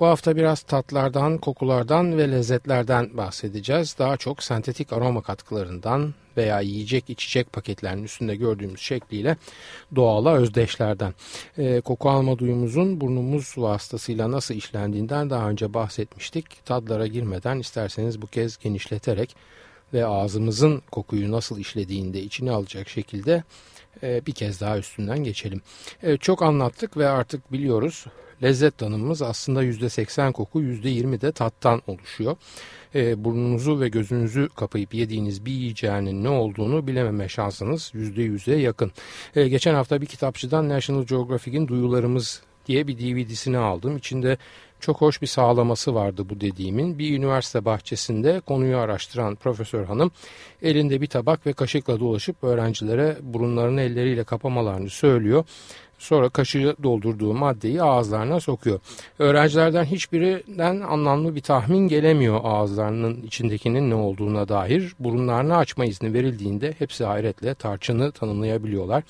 Bu hafta biraz tatlardan, kokulardan ve lezzetlerden bahsedeceğiz. Daha çok sentetik aroma katkılarından veya yiyecek içecek paketlerinin üstünde gördüğümüz şekliyle doğala özdeşlerden. E, koku alma duyumuzun burnumuz vasıtasıyla nasıl işlendiğinden daha önce bahsetmiştik. Tadlara girmeden isterseniz bu kez genişleterek ve ağzımızın kokuyu nasıl işlediğinde içine alacak şekilde e, bir kez daha üstünden geçelim. Çok anlattık ve artık biliyoruz lezzet tanımımız aslında %80 koku %20 de tattan oluşuyor. E, burnunuzu ve gözünüzü kapayıp yediğiniz bir yiyeceğinin ne olduğunu bilememe şansınız %100'e yakın. E, geçen hafta bir kitapçıdan National Geographic'in Duyularımız diye bir DVD'sini aldım. İçinde çok hoş bir sağlaması vardı bu dediğimin. Bir üniversite bahçesinde konuyu araştıran profesör hanım elinde bir tabak ve kaşıkla dolaşıp öğrencilere burunlarını elleriyle kapamalarını söylüyor. Sonra kaşığı doldurduğu maddeyi ağızlarına sokuyor. Öğrencilerden hiçbirinden anlamlı bir tahmin gelemiyor ağızlarının içindekinin ne olduğuna dair. Burunlarını açma izni verildiğinde hepsi hayretle tarçını tanımlayabiliyorlar.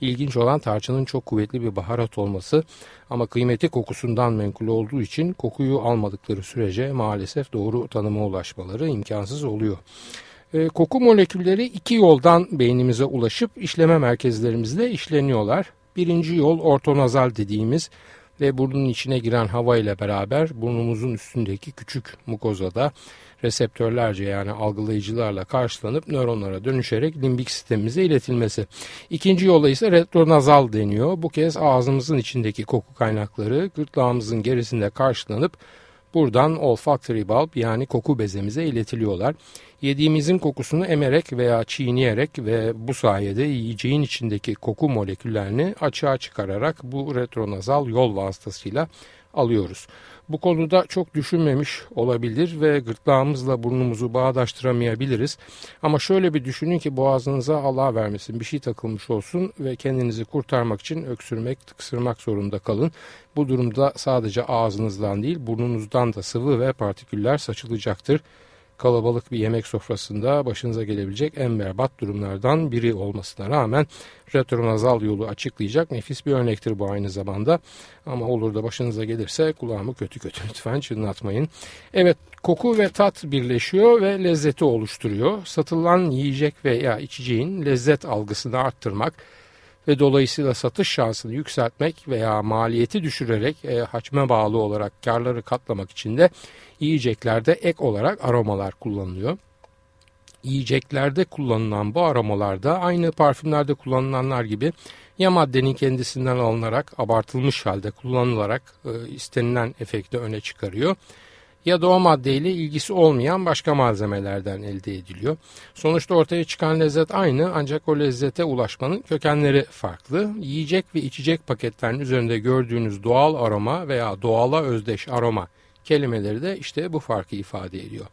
İlginç olan tarçının çok kuvvetli bir baharat olması ama kıymeti kokusundan menkul olduğu için kokuyu almadıkları sürece maalesef doğru tanıma ulaşmaları imkansız oluyor. E, koku molekülleri iki yoldan beynimize ulaşıp işleme merkezlerimizde işleniyorlar. Birinci yol ortonazal dediğimiz ve burnun içine giren hava ile beraber burnumuzun üstündeki küçük mukozada reseptörlerce yani algılayıcılarla karşılanıp nöronlara dönüşerek limbik sistemimize iletilmesi. İkinci yola ise retronazal deniyor. Bu kez ağzımızın içindeki koku kaynakları gırtlağımızın gerisinde karşılanıp Buradan olfactory bulb yani koku bezemize iletiliyorlar. Yediğimizin kokusunu emerek veya çiğneyerek ve bu sayede yiyeceğin içindeki koku moleküllerini açığa çıkararak bu retronazal yol vasıtasıyla alıyoruz. Bu konuda çok düşünmemiş olabilir ve gırtlağımızla burnumuzu bağdaştıramayabiliriz. Ama şöyle bir düşünün ki boğazınıza Allah vermesin bir şey takılmış olsun ve kendinizi kurtarmak için öksürmek, tıksırmak zorunda kalın. Bu durumda sadece ağzınızdan değil burnunuzdan da sıvı ve partiküller saçılacaktır kalabalık bir yemek sofrasında başınıza gelebilecek en berbat durumlardan biri olmasına rağmen retronazal yolu açıklayacak nefis bir örnektir bu aynı zamanda. Ama olur da başınıza gelirse kulağımı kötü kötü lütfen çınlatmayın. Evet koku ve tat birleşiyor ve lezzeti oluşturuyor. Satılan yiyecek veya içeceğin lezzet algısını arttırmak ve dolayısıyla satış şansını yükseltmek veya maliyeti düşürerek e, hacme bağlı olarak karları katlamak için de yiyeceklerde ek olarak aromalar kullanılıyor. Yiyeceklerde kullanılan bu aromalarda aynı parfümlerde kullanılanlar gibi ya maddenin kendisinden alınarak abartılmış halde kullanılarak e, istenilen efekti öne çıkarıyor ya da o maddeyle ilgisi olmayan başka malzemelerden elde ediliyor. Sonuçta ortaya çıkan lezzet aynı ancak o lezzete ulaşmanın kökenleri farklı. Yiyecek ve içecek paketlerin üzerinde gördüğünüz doğal aroma veya doğala özdeş aroma kelimeleri de işte bu farkı ifade ediyor.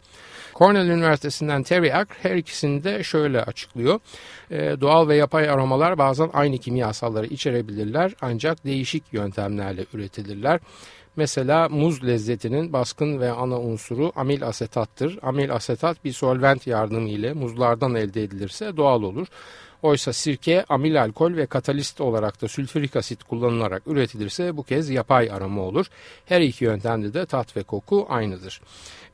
Cornell Üniversitesi'nden Terry Ack her ikisini de şöyle açıklıyor. E, doğal ve yapay aromalar bazen aynı kimyasalları içerebilirler ancak değişik yöntemlerle üretilirler. Mesela muz lezzetinin baskın ve ana unsuru amil asetattır. Amil asetat bir solvent yardımı ile muzlardan elde edilirse doğal olur. Oysa sirke, amil alkol ve katalist olarak da sülfürik asit kullanılarak üretilirse bu kez yapay arama olur. Her iki yöntemde de tat ve koku aynıdır.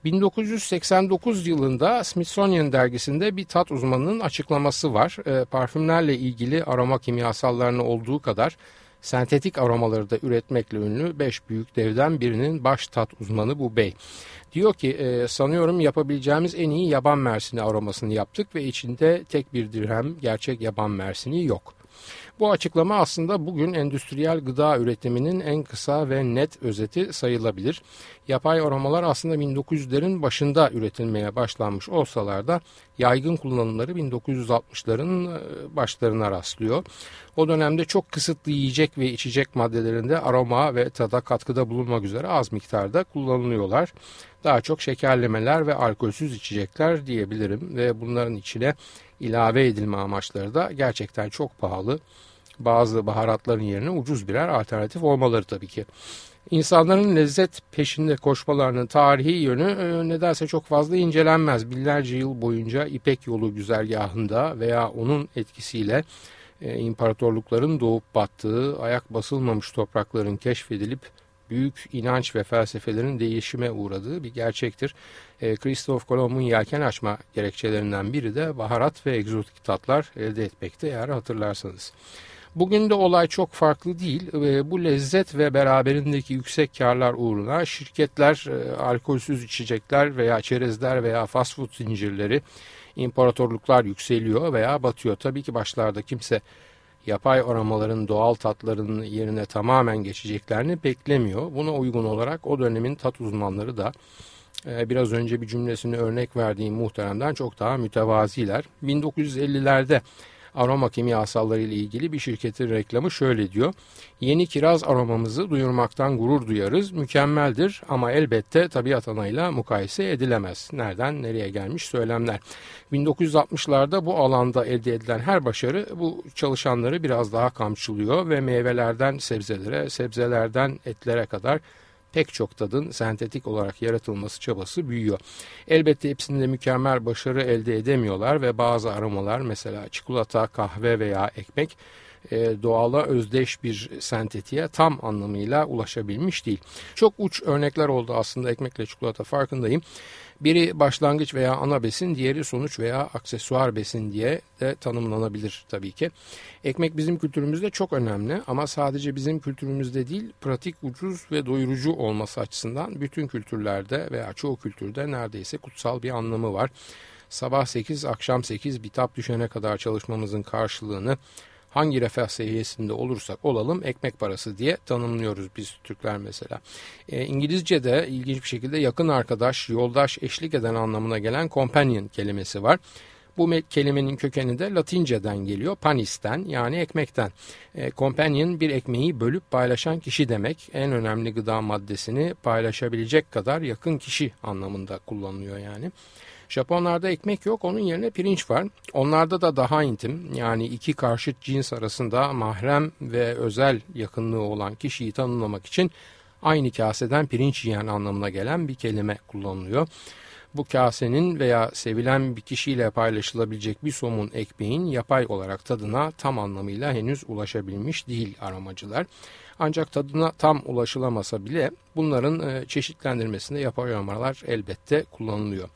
1989 yılında Smithsonian dergisinde bir tat uzmanının açıklaması var. E, parfümlerle ilgili aroma kimyasallarının olduğu kadar sentetik aromaları da üretmekle ünlü 5 büyük devden birinin baş tat uzmanı bu bey. Diyor ki e, sanıyorum yapabileceğimiz en iyi yaban mersini aromasını yaptık ve içinde tek bir dirhem gerçek yaban mersini yok. Bu açıklama aslında bugün endüstriyel gıda üretiminin en kısa ve net özeti sayılabilir. Yapay aromalar aslında 1900'lerin başında üretilmeye başlanmış olsalar da yaygın kullanımları 1960'ların e, başlarına rastlıyor. O dönemde çok kısıtlı yiyecek ve içecek maddelerinde aroma ve tada katkıda bulunmak üzere az miktarda kullanılıyorlar. Daha çok şekerlemeler ve alkolsüz içecekler diyebilirim ve bunların içine ilave edilme amaçları da gerçekten çok pahalı. Bazı baharatların yerine ucuz birer alternatif olmaları tabii ki. İnsanların lezzet peşinde koşmalarının tarihi yönü e, nedense çok fazla incelenmez. Binlerce yıl boyunca İpek yolu güzergahında veya onun etkisiyle e, imparatorlukların doğup battığı, ayak basılmamış toprakların keşfedilip büyük inanç ve felsefelerin değişime uğradığı bir gerçektir. E, Christoph Kolomb'un yelken açma gerekçelerinden biri de baharat ve egzotik tatlar elde etmekte eğer hatırlarsanız. Bugün de olay çok farklı değil. E, bu lezzet ve beraberindeki yüksek karlar uğruna şirketler e, alkolsüz içecekler veya çerezler veya fast food zincirleri imparatorluklar yükseliyor veya batıyor. Tabii ki başlarda kimse yapay aromaların doğal tatların yerine tamamen geçeceklerini beklemiyor. Buna uygun olarak o dönemin tat uzmanları da e, biraz önce bir cümlesini örnek verdiğim muhteremden çok daha mütevaziler. 1950'lerde aroma kimyasalları ile ilgili bir şirketin reklamı şöyle diyor. Yeni kiraz aromamızı duyurmaktan gurur duyarız. Mükemmeldir ama elbette tabiat anayla mukayese edilemez. Nereden nereye gelmiş söylemler. 1960'larda bu alanda elde edilen her başarı bu çalışanları biraz daha kamçılıyor ve meyvelerden sebzelere, sebzelerden etlere kadar pek çok tadın sentetik olarak yaratılması çabası büyüyor. Elbette hepsinde mükemmel başarı elde edemiyorlar ve bazı aromalar mesela çikolata, kahve veya ekmek e, doğala özdeş bir sentetiğe tam anlamıyla ulaşabilmiş değil. Çok uç örnekler oldu aslında ekmekle çikolata farkındayım. Biri başlangıç veya ana besin, diğeri sonuç veya aksesuar besin diye de tanımlanabilir tabii ki. Ekmek bizim kültürümüzde çok önemli ama sadece bizim kültürümüzde değil, pratik, ucuz ve doyurucu olması açısından bütün kültürlerde veya çoğu kültürde neredeyse kutsal bir anlamı var. Sabah 8, akşam 8 bitap düşene kadar çalışmamızın karşılığını hangi refah seviyesinde olursak olalım ekmek parası diye tanımlıyoruz biz Türkler mesela. E, İngilizce'de ilginç bir şekilde yakın arkadaş, yoldaş, eşlik eden anlamına gelen companion kelimesi var. Bu kelimenin kökeni de Latinceden geliyor. Panis'ten yani ekmekten. E, companion bir ekmeği bölüp paylaşan kişi demek. En önemli gıda maddesini paylaşabilecek kadar yakın kişi anlamında kullanılıyor yani. Japonlarda ekmek yok onun yerine pirinç var. Onlarda da daha intim yani iki karşıt cins arasında mahrem ve özel yakınlığı olan kişiyi tanımlamak için aynı kaseden pirinç yiyen anlamına gelen bir kelime kullanılıyor. Bu kasenin veya sevilen bir kişiyle paylaşılabilecek bir somun ekmeğin yapay olarak tadına tam anlamıyla henüz ulaşabilmiş değil aramacılar. Ancak tadına tam ulaşılamasa bile bunların e, çeşitlendirmesinde yapay aromalar elbette kullanılıyor.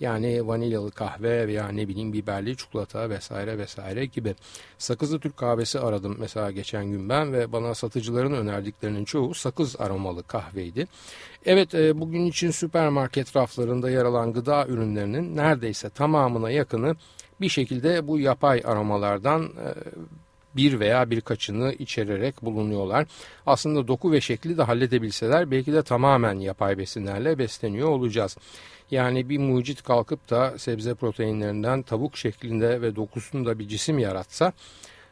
Yani vanilyalı kahve veya ne bileyim biberli çikolata vesaire vesaire gibi. Sakızlı Türk kahvesi aradım mesela geçen gün ben ve bana satıcıların önerdiklerinin çoğu sakız aromalı kahveydi. Evet e, bugün için süpermarket raflarında yer alan gıda ürünlerinin neredeyse tamamına yakını bir şekilde bu yapay aromalardan e, bir veya birkaçını içererek bulunuyorlar. Aslında doku ve şekli de halledebilseler belki de tamamen yapay besinlerle besleniyor olacağız. Yani bir mucit kalkıp da sebze proteinlerinden tavuk şeklinde ve dokusunda bir cisim yaratsa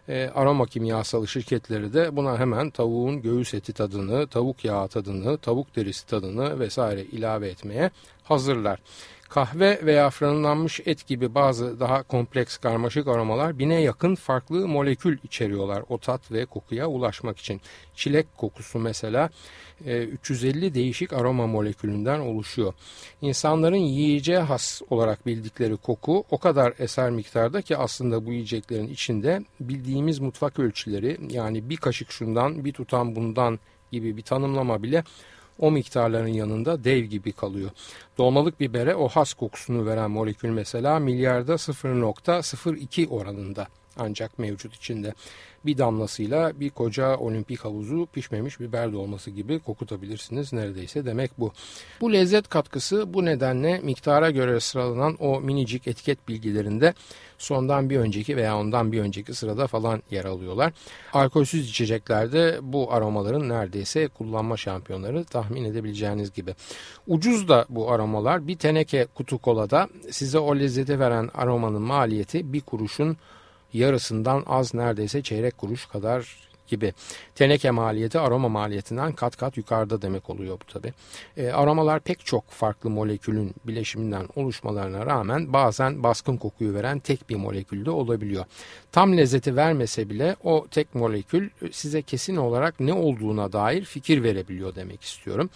e, aroma kimyasalı şirketleri de buna hemen tavuğun göğüs eti tadını, tavuk yağı tadını, tavuk derisi tadını vesaire ilave etmeye hazırlar. Kahve veya fırınlanmış et gibi bazı daha kompleks karmaşık aromalar bine yakın farklı molekül içeriyorlar o tat ve kokuya ulaşmak için. Çilek kokusu mesela 350 e, değişik aroma molekülünden oluşuyor. İnsanların yiyeceğe has olarak bildikleri koku o kadar eser miktarda ki aslında bu yiyeceklerin içinde bildiğimiz mutfak ölçüleri yani bir kaşık şundan bir tutam bundan gibi bir tanımlama bile o miktarların yanında dev gibi kalıyor. Dolmalık bibere o has kokusunu veren molekül mesela milyarda 0.02 oranında. Ancak mevcut içinde bir damlasıyla bir koca olimpik havuzu pişmemiş biber dolması gibi kokutabilirsiniz neredeyse demek bu. Bu lezzet katkısı bu nedenle miktara göre sıralanan o minicik etiket bilgilerinde sondan bir önceki veya ondan bir önceki sırada falan yer alıyorlar. Alkolsüz içeceklerde bu aromaların neredeyse kullanma şampiyonları tahmin edebileceğiniz gibi. Ucuz da bu aromalar bir teneke kutu kolada size o lezzeti veren aromanın maliyeti bir kuruşun yarısından az neredeyse çeyrek kuruş kadar gibi. Teneke maliyeti aroma maliyetinden kat kat yukarıda demek oluyor bu tabi. E, aromalar pek çok farklı molekülün bileşiminden oluşmalarına rağmen bazen baskın kokuyu veren tek bir molekülde olabiliyor. Tam lezzeti vermese bile o tek molekül size kesin olarak ne olduğuna dair fikir verebiliyor demek istiyorum.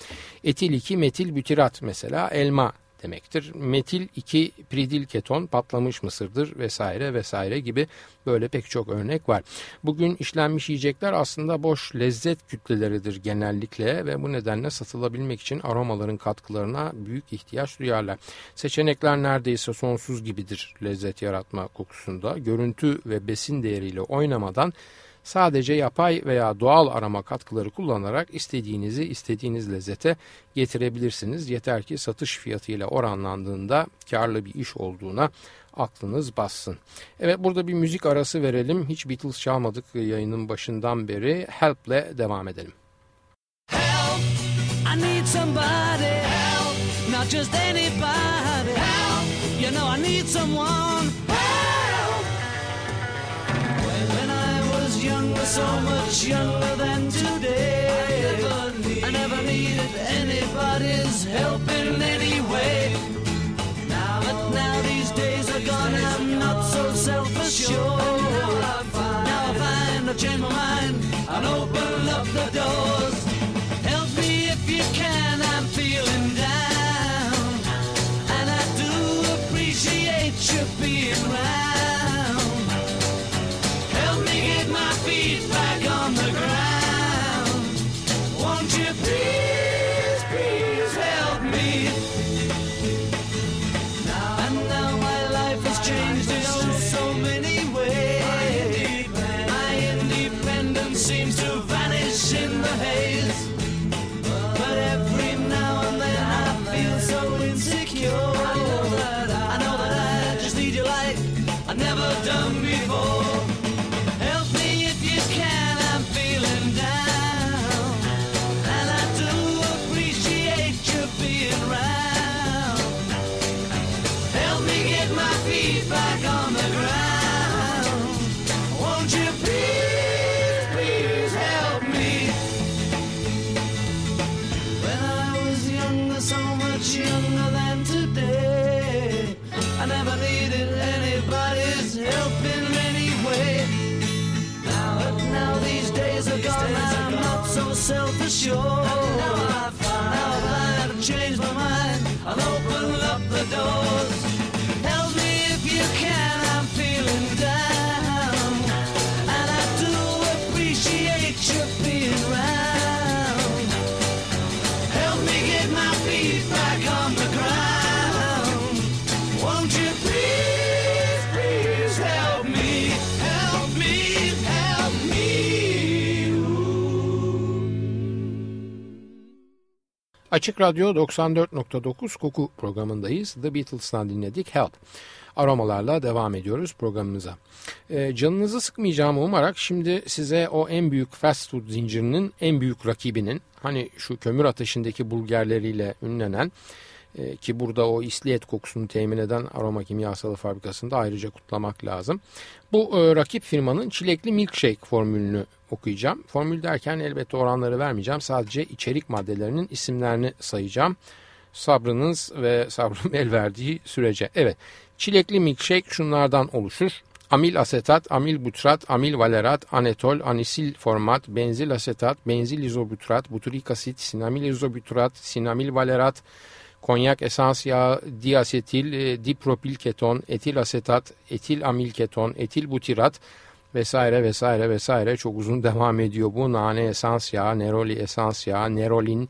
Etil 2 metil bütirat mesela elma demektir. Metil 2 pridil keton patlamış mısırdır vesaire vesaire gibi böyle pek çok örnek var. Bugün işlenmiş yiyecekler aslında boş lezzet kütleleridir genellikle ve bu nedenle satılabilmek için aromaların katkılarına büyük ihtiyaç duyarlar. Seçenekler neredeyse sonsuz gibidir lezzet yaratma kokusunda. Görüntü ve besin değeriyle oynamadan Sadece yapay veya doğal arama katkıları kullanarak istediğinizi istediğiniz lezzete getirebilirsiniz. Yeter ki satış fiyatıyla oranlandığında karlı bir iş olduğuna aklınız bassın. Evet burada bir müzik arası verelim. Hiç Beatles çalmadık yayının başından beri. Help'le devam edelim. Help, I need somebody help, not just anybody help, you know I need someone younger, so much younger than today. I never, needed anybody's help in any way. But now these days are gone, I'm not so self-assured. Now I find, now I find I've changed my mind and open up the doors. I'll open up the doors. Açık Radyo 94.9 Koku programındayız. The Beatles'tan dinledik Help. Aromalarla devam ediyoruz programımıza. Ee, canınızı sıkmayacağımı umarak şimdi size o en büyük fast food zincirinin en büyük rakibinin hani şu kömür ateşindeki bulgerleriyle ünlenen e, ki burada o isliyet kokusunu temin eden aroma kimyasalı fabrikasında ayrıca kutlamak lazım. Bu e, rakip firmanın çilekli milkshake formülünü okuyacağım. Formül derken elbette oranları vermeyeceğim. Sadece içerik maddelerinin isimlerini sayacağım. Sabrınız ve sabrım el verdiği sürece. Evet çilekli milkshake şunlardan oluşur. Amil asetat, amil butrat, amil valerat, anetol, anisil format, benzil asetat, benzil izobutrat, buturik asit, sinamil izobutrat, sinamil valerat, konyak esans yağı, diasetil, e, dipropil keton, etil asetat, etil amil keton, etil butirat vesaire vesaire vesaire çok uzun devam ediyor bu. Nane esans yağı, neroli esans yağı, nerolin,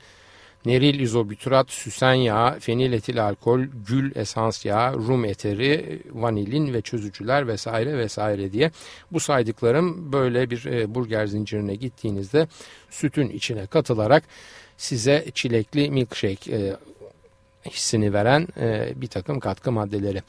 neril izobütürat, süsen yağı, feniletil alkol, gül esans yağı, rum eteri, vanilin ve çözücüler vesaire vesaire diye bu saydıklarım böyle bir e, burger zincirine gittiğinizde sütün içine katılarak size çilekli milkshake e, hissini veren e, bir takım katkı maddeleri.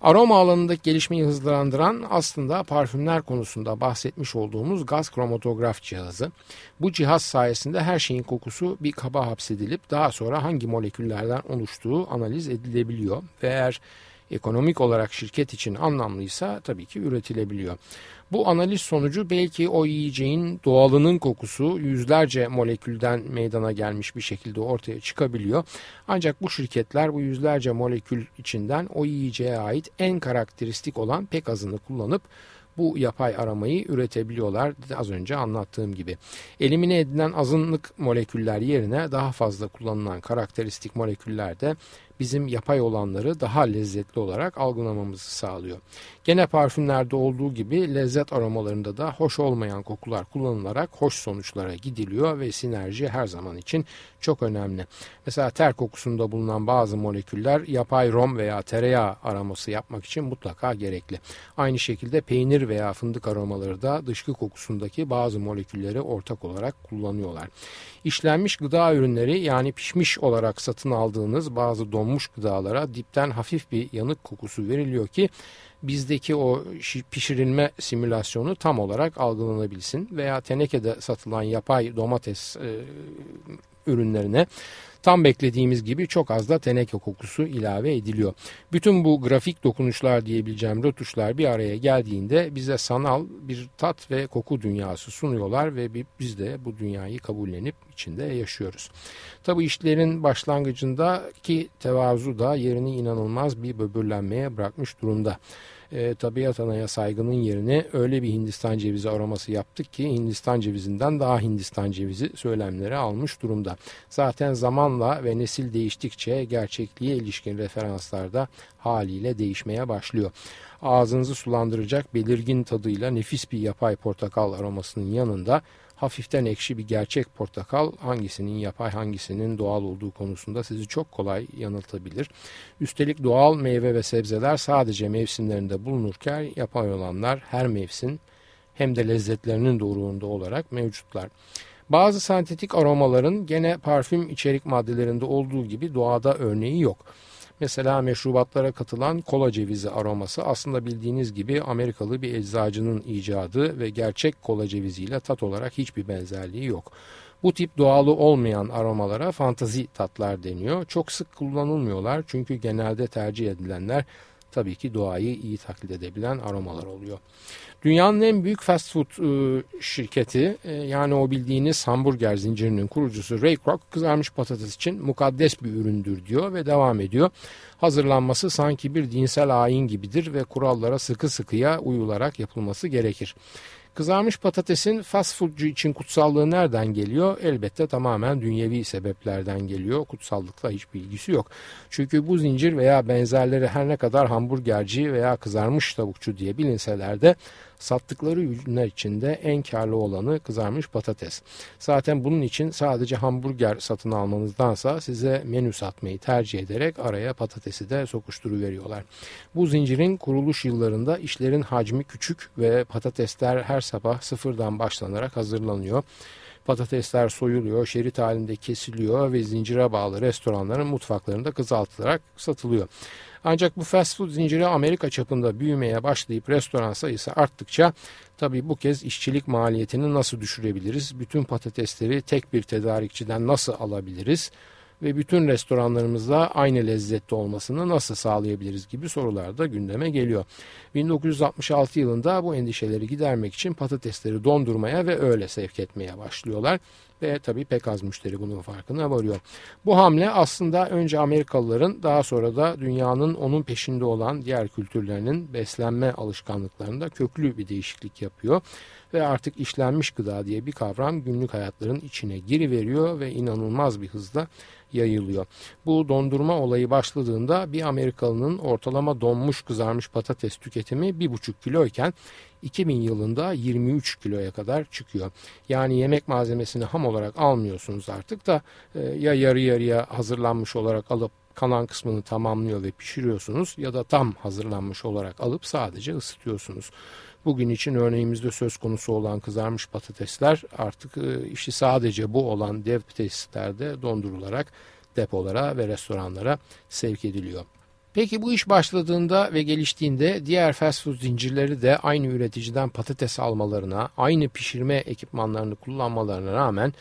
Aroma alanındaki gelişmeyi hızlandıran aslında parfümler konusunda bahsetmiş olduğumuz gaz kromatograf cihazı. Bu cihaz sayesinde her şeyin kokusu bir kaba hapsedilip daha sonra hangi moleküllerden oluştuğu analiz edilebiliyor ve eğer ekonomik olarak şirket için anlamlıysa tabii ki üretilebiliyor. Bu analiz sonucu belki o yiyeceğin doğalının kokusu yüzlerce molekülden meydana gelmiş bir şekilde ortaya çıkabiliyor. Ancak bu şirketler bu yüzlerce molekül içinden o yiyeceğe ait en karakteristik olan pek azını kullanıp bu yapay aramayı üretebiliyorlar az önce anlattığım gibi. Elimine edilen azınlık moleküller yerine daha fazla kullanılan karakteristik moleküller de bizim yapay olanları daha lezzetli olarak algılamamızı sağlıyor. Gene parfümlerde olduğu gibi lezzet aromalarında da hoş olmayan kokular kullanılarak hoş sonuçlara gidiliyor ve sinerji her zaman için çok önemli. Mesela ter kokusunda bulunan bazı moleküller yapay rom veya tereyağı aroması yapmak için mutlaka gerekli. Aynı şekilde peynir veya fındık aromaları da dışkı kokusundaki bazı molekülleri ortak olarak kullanıyorlar. İşlenmiş gıda ürünleri yani pişmiş olarak satın aldığınız bazı donmuş gıdalara dipten hafif bir yanık kokusu veriliyor ki bizdeki o pişirilme simülasyonu tam olarak algılanabilsin. Veya tenekede satılan yapay domates e, ürünlerine tam beklediğimiz gibi çok az da teneke kokusu ilave ediliyor. Bütün bu grafik dokunuşlar diyebileceğim rötuşlar bir araya geldiğinde bize sanal bir tat ve koku dünyası sunuyorlar ve biz de bu dünyayı kabullenip içinde yaşıyoruz. Tabi işlerin başlangıcındaki tevazu da yerini inanılmaz bir böbürlenmeye bırakmış durumda e, tabiat anaya saygının yerini öyle bir Hindistan cevizi aroması yaptık ki Hindistan cevizinden daha Hindistan cevizi söylemleri almış durumda. Zaten zamanla ve nesil değiştikçe gerçekliğe ilişkin referanslarda haliyle değişmeye başlıyor. Ağzınızı sulandıracak belirgin tadıyla nefis bir yapay portakal aromasının yanında hafiften ekşi bir gerçek portakal hangisinin yapay hangisinin doğal olduğu konusunda sizi çok kolay yanıltabilir. Üstelik doğal meyve ve sebzeler sadece mevsimlerinde bulunurken yapay olanlar her mevsim hem de lezzetlerinin doğruğunda olarak mevcutlar. Bazı sentetik aromaların gene parfüm içerik maddelerinde olduğu gibi doğada örneği yok. Mesela meşrubatlara katılan kola cevizi aroması aslında bildiğiniz gibi Amerikalı bir eczacının icadı ve gerçek kola ceviziyle tat olarak hiçbir benzerliği yok. Bu tip doğalı olmayan aromalara fantazi tatlar deniyor. Çok sık kullanılmıyorlar çünkü genelde tercih edilenler tabii ki doğayı iyi taklit edebilen aromalar oluyor. Dünyanın en büyük fast food e, şirketi e, yani o bildiğiniz hamburger zincirinin kurucusu Ray Kroc kızarmış patates için mukaddes bir üründür diyor ve devam ediyor. Hazırlanması sanki bir dinsel ayin gibidir ve kurallara sıkı sıkıya uyularak yapılması gerekir. Kızarmış patatesin fast foodcu için kutsallığı nereden geliyor? Elbette tamamen dünyevi sebeplerden geliyor. Kutsallıkla hiçbir ilgisi yok. Çünkü bu zincir veya benzerleri her ne kadar hamburgerci veya kızarmış tavukçu diye bilinseler de sattıkları ürünler içinde en karlı olanı kızarmış patates. Zaten bunun için sadece hamburger satın almanızdansa size menü satmayı tercih ederek araya patatesi de sokuşturuveriyorlar. Bu zincirin kuruluş yıllarında işlerin hacmi küçük ve patatesler her sabah sıfırdan başlanarak hazırlanıyor. Patatesler soyuluyor, şerit halinde kesiliyor ve zincire bağlı restoranların mutfaklarında kızaltılarak satılıyor. Ancak bu fast food zinciri Amerika çapında büyümeye başlayıp restoran sayısı arttıkça tabii bu kez işçilik maliyetini nasıl düşürebiliriz? Bütün patatesleri tek bir tedarikçiden nasıl alabiliriz? ve bütün restoranlarımızda aynı lezzette olmasını nasıl sağlayabiliriz gibi sorular da gündeme geliyor. 1966 yılında bu endişeleri gidermek için patatesleri dondurmaya ve öyle sevk etmeye başlıyorlar ve tabii pek az müşteri bunun farkına varıyor. Bu hamle aslında önce Amerikalıların daha sonra da dünyanın onun peşinde olan diğer kültürlerinin beslenme alışkanlıklarında köklü bir değişiklik yapıyor ve artık işlenmiş gıda diye bir kavram günlük hayatların içine giriveriyor ve inanılmaz bir hızla yayılıyor. Bu dondurma olayı başladığında bir Amerikalının ortalama donmuş kızarmış patates tüketimi 1,5 kiloyken 2000 yılında 23 kiloya kadar çıkıyor. Yani yemek malzemesini ham olarak almıyorsunuz artık da e, ya yarı yarıya hazırlanmış olarak alıp kalan kısmını tamamlıyor ve pişiriyorsunuz ya da tam hazırlanmış olarak alıp sadece ısıtıyorsunuz. Bugün için örneğimizde söz konusu olan kızarmış patatesler artık e, işi sadece bu olan dev tesislerde dondurularak depolara ve restoranlara sevk ediliyor. Peki bu iş başladığında ve geliştiğinde diğer fast food zincirleri de aynı üreticiden patates almalarına, aynı pişirme ekipmanlarını kullanmalarına rağmen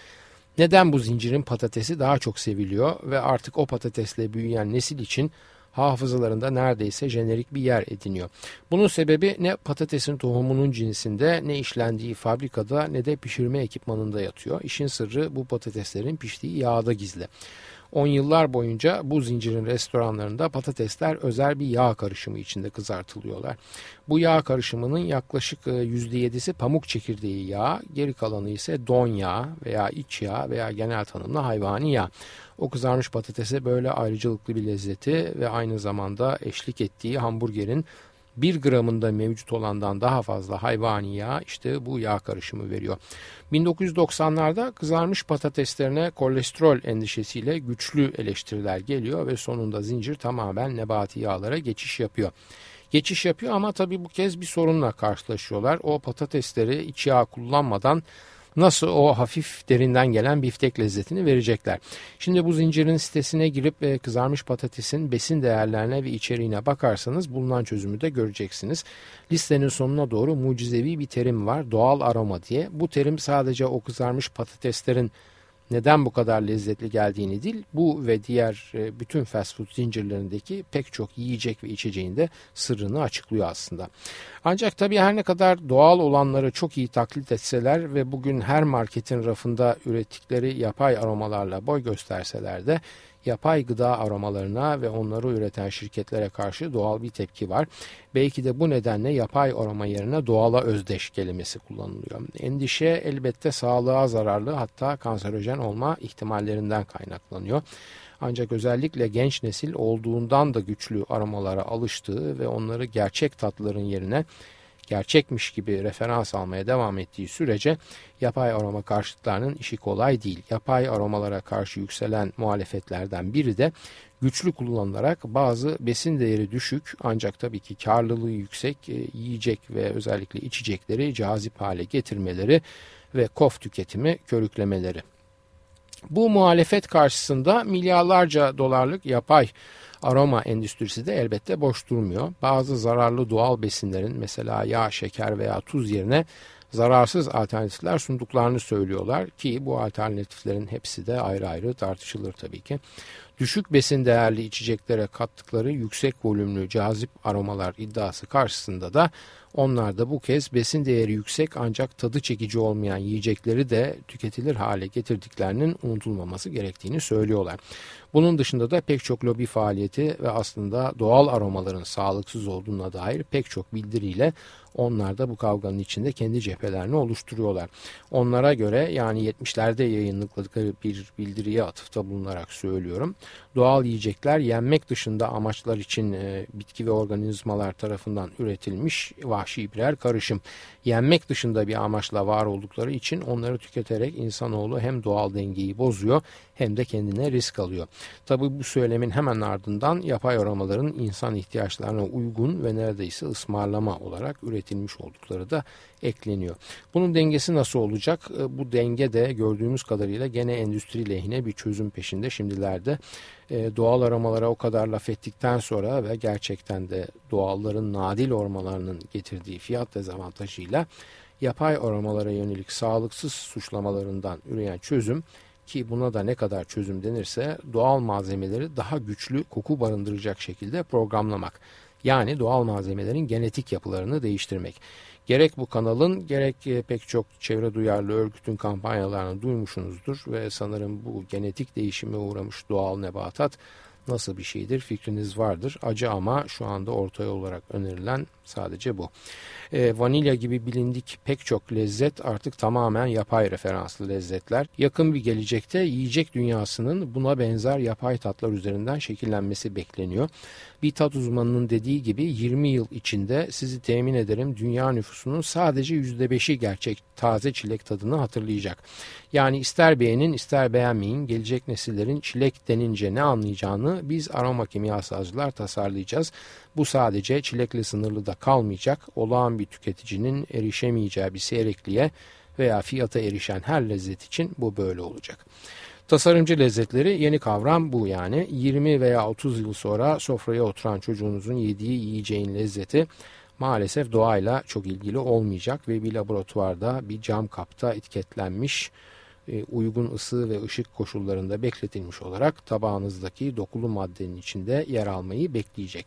neden bu zincirin patatesi daha çok seviliyor ve artık o patatesle büyüyen nesil için hafızalarında neredeyse jenerik bir yer ediniyor. Bunun sebebi ne patatesin tohumunun cinsinde ne işlendiği fabrikada ne de pişirme ekipmanında yatıyor. İşin sırrı bu patateslerin piştiği yağda gizli. 10 yıllar boyunca bu zincirin restoranlarında patatesler özel bir yağ karışımı içinde kızartılıyorlar. Bu yağ karışımının yaklaşık %7'si e, pamuk çekirdeği yağ, geri kalanı ise don yağı veya iç yağ veya genel tanımla hayvani yağ. O kızarmış patatese böyle ayrıcalıklı bir lezzeti ve aynı zamanda eşlik ettiği hamburgerin 1 gramında mevcut olandan daha fazla hayvani yağ işte bu yağ karışımı veriyor. 1990'larda kızarmış patateslerine kolesterol endişesiyle güçlü eleştiriler geliyor ve sonunda zincir tamamen nebati yağlara geçiş yapıyor. Geçiş yapıyor ama tabii bu kez bir sorunla karşılaşıyorlar. O patatesleri iç yağ kullanmadan nasıl o hafif derinden gelen biftek lezzetini verecekler. Şimdi bu zincirin sitesine girip e, kızarmış patatesin besin değerlerine ve içeriğine bakarsanız bulunan çözümü de göreceksiniz. Listenin sonuna doğru mucizevi bir terim var doğal aroma diye. Bu terim sadece o kızarmış patateslerin neden bu kadar lezzetli geldiğini değil, bu ve diğer e, bütün fast food zincirlerindeki pek çok yiyecek ve içeceğin de sırrını açıklıyor aslında. Ancak tabii her ne kadar doğal olanları çok iyi taklit etseler ve bugün her marketin rafında ürettikleri yapay aromalarla boy gösterseler de yapay gıda aromalarına ve onları üreten şirketlere karşı doğal bir tepki var. Belki de bu nedenle yapay aroma yerine doğala özdeş kelimesi kullanılıyor. Endişe elbette sağlığa zararlı hatta kanserojen olma ihtimallerinden kaynaklanıyor. Ancak özellikle genç nesil olduğundan da güçlü aromalara alıştığı ve onları gerçek tatların yerine gerçekmiş gibi referans almaya devam ettiği sürece yapay aroma karşıtlarının işi kolay değil. Yapay aromalara karşı yükselen muhalefetlerden biri de güçlü kullanılarak bazı besin değeri düşük ancak tabii ki karlılığı yüksek e, yiyecek ve özellikle içecekleri cazip hale getirmeleri ve kof tüketimi körüklemeleri. Bu muhalefet karşısında milyarlarca dolarlık yapay aroma endüstrisi de elbette boş durmuyor. Bazı zararlı doğal besinlerin mesela yağ, şeker veya tuz yerine zararsız alternatifler sunduklarını söylüyorlar ki bu alternatiflerin hepsi de ayrı ayrı tartışılır tabii ki. Düşük besin değerli içeceklere kattıkları yüksek volümlü cazip aromalar iddiası karşısında da onlar da bu kez besin değeri yüksek ancak tadı çekici olmayan yiyecekleri de tüketilir hale getirdiklerinin unutulmaması gerektiğini söylüyorlar. Bunun dışında da pek çok lobi faaliyeti ve aslında doğal aromaların sağlıksız olduğuna dair pek çok bildiriyle onlar da bu kavganın içinde kendi cephelerini oluşturuyorlar. Onlara göre yani 70'lerde yayınladıkları bir bildiriye atıfta bulunarak söylüyorum. Doğal yiyecekler yenmek dışında amaçlar için e, bitki ve organizmalar tarafından üretilmiş vahşi birer karışım. Yenmek dışında bir amaçla var oldukları için onları tüketerek insanoğlu hem doğal dengeyi bozuyor hem de kendine risk alıyor. Tabi bu söylemin hemen ardından yapay aromaların insan ihtiyaçlarına uygun ve neredeyse ısmarlama olarak üretilmiş oldukları da ekleniyor. Bunun dengesi nasıl olacak? E, bu denge de gördüğümüz kadarıyla gene endüstri lehine bir çözüm peşinde şimdilerde. E, doğal aramalara o kadar laf ettikten sonra ve gerçekten de doğalların nadil ormalarının getirdiği fiyat dezavantajıyla yapay aramalara yönelik sağlıksız suçlamalarından üreyen çözüm ki buna da ne kadar çözüm denirse doğal malzemeleri daha güçlü koku barındıracak şekilde programlamak. Yani doğal malzemelerin genetik yapılarını değiştirmek. Gerek bu kanalın gerek e, pek çok çevre duyarlı örgütün kampanyalarını duymuşsunuzdur ve sanırım bu genetik değişime uğramış doğal nebatat nasıl bir şeydir fikriniz vardır. Acı ama şu anda ortaya olarak önerilen sadece bu. E, vanilya gibi bilindik pek çok lezzet artık tamamen yapay referanslı lezzetler. Yakın bir gelecekte yiyecek dünyasının buna benzer yapay tatlar üzerinden şekillenmesi bekleniyor. Bir tat uzmanının dediği gibi 20 yıl içinde sizi temin ederim dünya nüfusunun sadece %5'i gerçek taze çilek tadını hatırlayacak. Yani ister beğenin ister beğenmeyin gelecek nesillerin çilek denince ne anlayacağını biz aroma kimyasalcılar tasarlayacağız. Bu sadece çilekle sınırlı da kalmayacak. Olağan bir tüketicinin erişemeyeceği bir seyrekliğe veya fiyata erişen her lezzet için bu böyle olacak. Tasarımcı lezzetleri yeni kavram bu yani. 20 veya 30 yıl sonra sofraya oturan çocuğunuzun yediği yiyeceğin lezzeti maalesef doğayla çok ilgili olmayacak ve bir laboratuvarda bir cam kapta etiketlenmiş uygun ısı ve ışık koşullarında bekletilmiş olarak tabağınızdaki dokulu maddenin içinde yer almayı bekleyecek.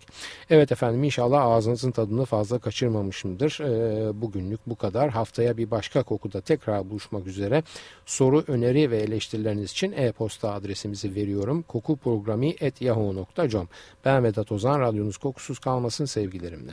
Evet efendim inşallah ağzınızın tadını fazla kaçırmamışımdır. E, bugünlük bu kadar. Haftaya bir başka kokuda tekrar buluşmak üzere. Soru, öneri ve eleştirileriniz için e-posta adresimizi veriyorum. kokuprogrami.yahoo.com Ben Vedat Ozan. Radyonuz kokusuz kalmasın sevgilerimle.